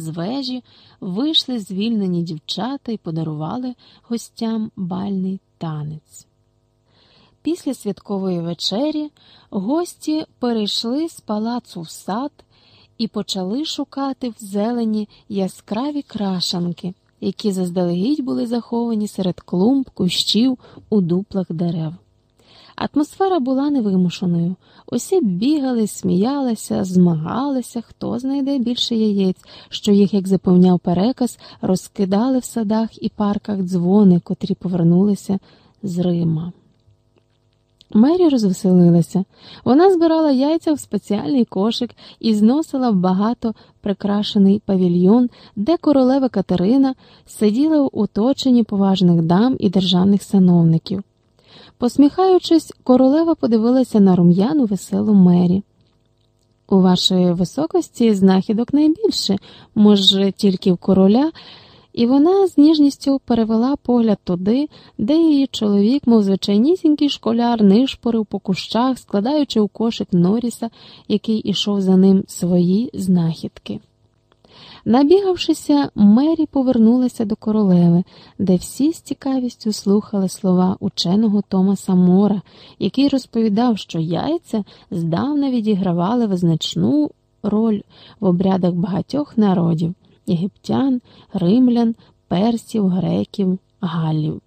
з вежі вийшли звільнені дівчата і подарували гостям бальний танець. Після святкової вечері гості перейшли з палацу в сад і почали шукати в зелені яскраві крашанки, які заздалегідь були заховані серед клумб, кущів у дуплах дерев. Атмосфера була невимушеною. Усі бігали, сміялися, змагалися, хто знайде більше яєць, що їх, як запевняв переказ, розкидали в садах і парках дзвони, котрі повернулися з Рима. Мері розвеселилася. Вона збирала яйця в спеціальний кошик і зносила в багато прикрашений павільйон, де королева Катерина сиділа в оточенні поважних дам і державних сановників. Посміхаючись, королева подивилася на рум'яну веселу мері. У вашої високості знахідок найбільше, може, тільки в короля, і вона з ніжністю перевела погляд туди, де її чоловік, мов звичайнісінький школяр, нишпорив по кущах, складаючи у кошик Норіса, який ішов за ним свої знахідки. Набігавшися, Мері повернулася до королеви, де всі з цікавістю слухали слова ученого Томаса Мора, який розповідав, що яйця здавна відігравали визначну роль в обрядах багатьох народів єгиптян, римлян, персів, греків, галів.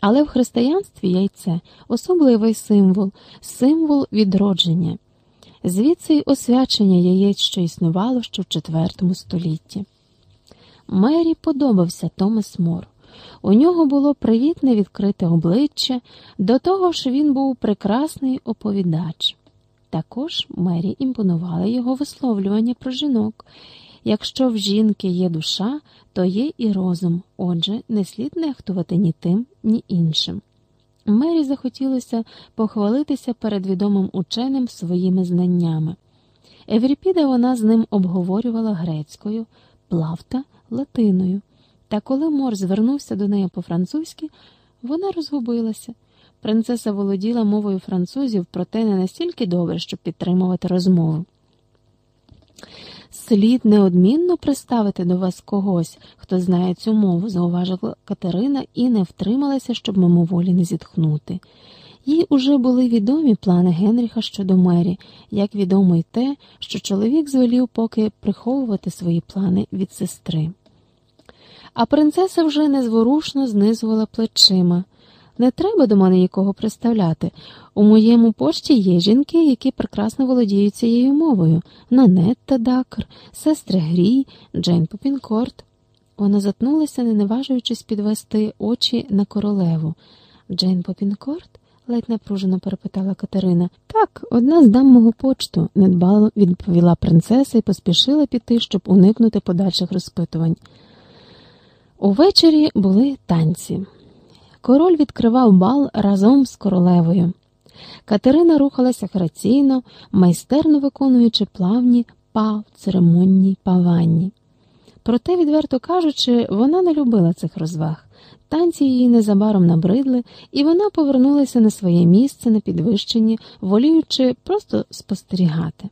Але в християнстві яйце особливий символ, символ відродження звідси й освячення яєць, що існувало ще в IV столітті. Мері подобався Томас Мор. У нього було привітне відкрите обличчя, до того ж він був прекрасний оповідач. Також Мері імпонували його висловлювання про жінок. Якщо в жінки є душа, то є і розум, отже, не слід нехтувати ні тим, ні іншим. Мері захотілося похвалитися перед відомим ученим своїми знаннями. Евріпіда вона з ним обговорювала грецькою, плавта латиною, та коли Мор звернувся до неї по-французьки, вона розгубилася. Принцеса володіла мовою французів, проте не настільки добре, щоб підтримувати розмову. Слід неодмінно приставити до вас когось, хто знає цю мову, зауважила Катерина і не втрималася, щоб мимоволі не зітхнути. Їй уже були відомі плани Генріха щодо мері, як відомо й те, що чоловік звелів поки приховувати свої плани від сестри. А принцеса вже незворушно знизувала плечима. Не треба до мене нікого представляти. У моєму пошті є жінки, які прекрасно володіють цією мовою Нанетта Дакр, сестри Грій, Джейн Попінкорт. Вона затнулася, не наважуючись підвести очі на королеву. Джейн Попінкорт? ледь напружено перепитала Катерина. Так, одна з дам мого почту, недбало відповіла принцеса і поспішила піти, щоб уникнути подальших розпитувань. Увечері були танці. Король відкривав бал разом з королевою. Катерина рухалася граційно, майстерно виконуючи плавні па в церемонній паванні. Проте, відверто кажучи, вона не любила цих розваг. Танці її незабаром набридли, і вона повернулася на своє місце на підвищенні, воліючи просто спостерігати.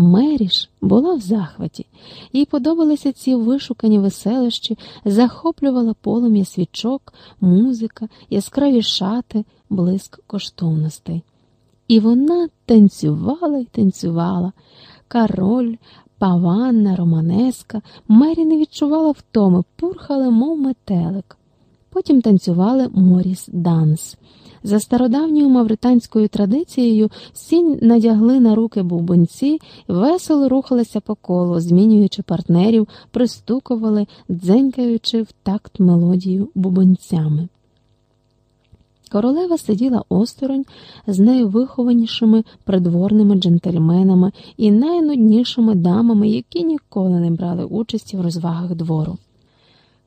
Меріш була в захваті, їй подобалися ці вишукані веселищі, захоплювала полум'я свічок, музика, яскраві шати, блиск коштовностей. І вона танцювала й танцювала. Кароль, паванна, романеска, Мері не відчувала втоми, пурхали, мов метелик. Потім танцювали Моріс Данс. За стародавньою мавританською традицією всі надягли на руки бубонці, весело рухалися по колу, змінюючи партнерів, пристукували, дзенькаючи в такт мелодію бубонцями. Королева сиділа осторонь з найвихованішими придворними джентльменами і найнуднішими дамами, які ніколи не брали участі в розвагах двору.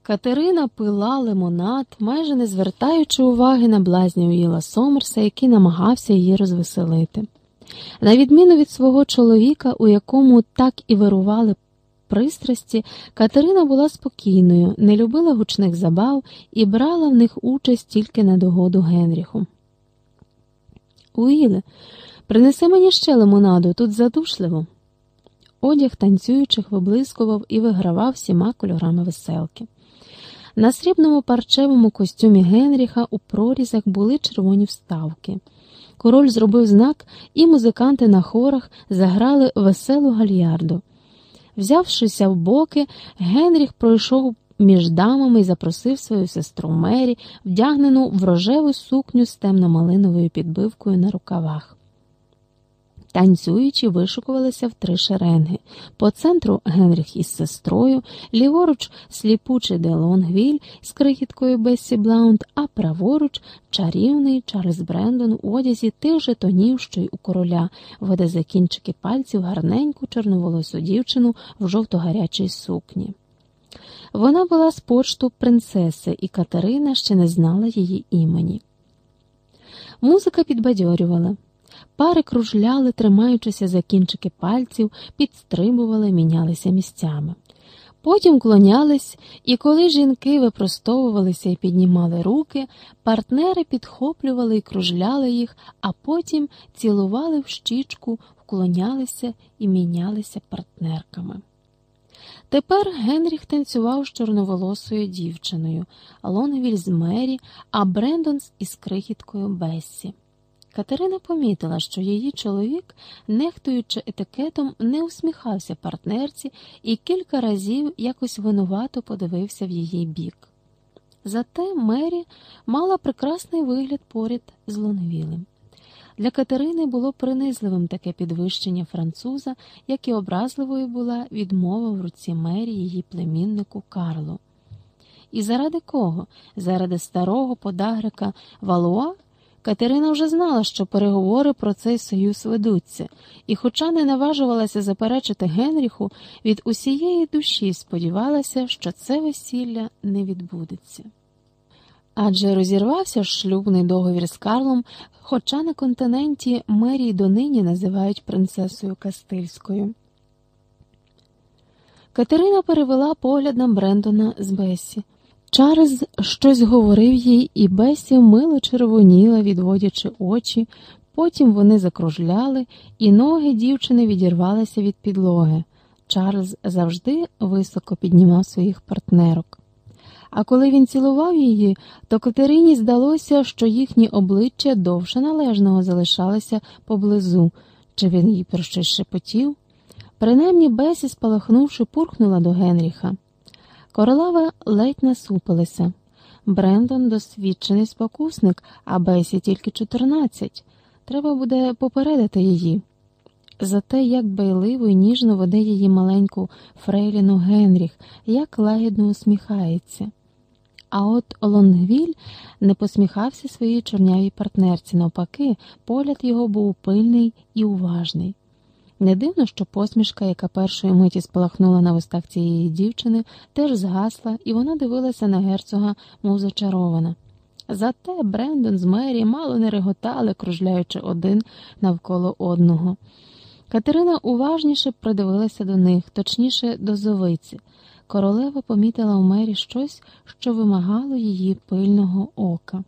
Катерина пила лимонад, майже не звертаючи уваги на блазня Уіла Сомерса, який намагався її розвеселити. На відміну від свого чоловіка, у якому так і вирували пристрасті, Катерина була спокійною, не любила гучних забав і брала в них участь тільки на догоду Генріху. Уіле, принеси мені ще лимонаду, тут задушливо. одяг танцюючих виблискував і вигравав всіма кольорами веселки. На срібному парчевому костюмі Генріха у прорізах були червоні вставки. Король зробив знак, і музиканти на хорах заграли веселу гальярду. Взявшися в боки, Генріх пройшов між дамами і запросив свою сестру Мері, вдягнену в рожеву сукню з темно-малиновою підбивкою на рукавах. Танцюючи, вишукувалися в три шеренги. По центру Генріх із сестрою, ліворуч сліпучий де Лонгвіль з крихіткою Бессі Блаунд, а праворуч чарівний Чарльз Брендон у одязі тих же тонів, що й у короля, веде за кінчики пальців гарненьку чорноволосу дівчину в жовто-гарячій сукні. Вона була з почту принцеси, і Катерина ще не знала її імені. Музика підбадьорювала. Пари кружляли, тримаючися за кінчики пальців, підстрибували, мінялися місцями. Потім клонялись, і коли жінки випростовувалися і піднімали руки, партнери підхоплювали і кружляли їх, а потім цілували в щічку, вклонялися і мінялися партнерками. Тепер Генріх танцював з чорноволосою дівчиною, Лонгвіль з Мері, а Брендонс із крихіткою Бессі. Катерина помітила, що її чоловік, нехтуючи етикетом, не усміхався партнерці і кілька разів якось винувато подивився в її бік. Зате Мері мала прекрасний вигляд поряд з Лонгвілем. Для Катерини було принизливим таке підвищення француза, як і образливою була відмова в руці Мері її племіннику Карлу. І заради кого? Заради старого подагрика Валуа? Катерина вже знала, що переговори про цей союз ведуться, і, хоча не наважувалася заперечити Генріху, від усієї душі сподівалася, що це весілля не відбудеться. Адже розірвався шлюбний договір з Карлом, хоча на континенті Мерії донині називають принцесою Кастильською. Катерина перевела погляд на Брендона з Бесі. Чарльз щось говорив їй, і Бесі мило червоніла, відводячи очі, потім вони закружляли, і ноги дівчини відірвалися від підлоги. Чарльз завжди високо піднімав своїх партнерок. А коли він цілував її, то Катерині здалося, що їхні обличчя довше належного залишалися поблизу, чи він їй про щось шепотів. Принаймні Бесі, спалахнувши, пурхнула до Генріха. Королева ледь насупилася. Брендон досвідчений спокусник, а Бесі тільки чотирнадцять. Треба буде попередити її. За те, як байливо і ніжно веде її маленьку Фрейліну Генріх, як лагідно усміхається. А от Лонгвіль не посміхався своїй чорнявій партнерці, навпаки, погляд його був пильний і уважний. Не дивно, що посмішка, яка першої миті спалахнула на вустах цієї дівчини, теж згасла, і вона дивилася на герцога, мов зачарована. Зате Брендон з Мері мало не реготали, кружляючи один навколо одного. Катерина уважніше придивилася до них, точніше до зовиці. Королева помітила у мері щось, що вимагало її пильного ока.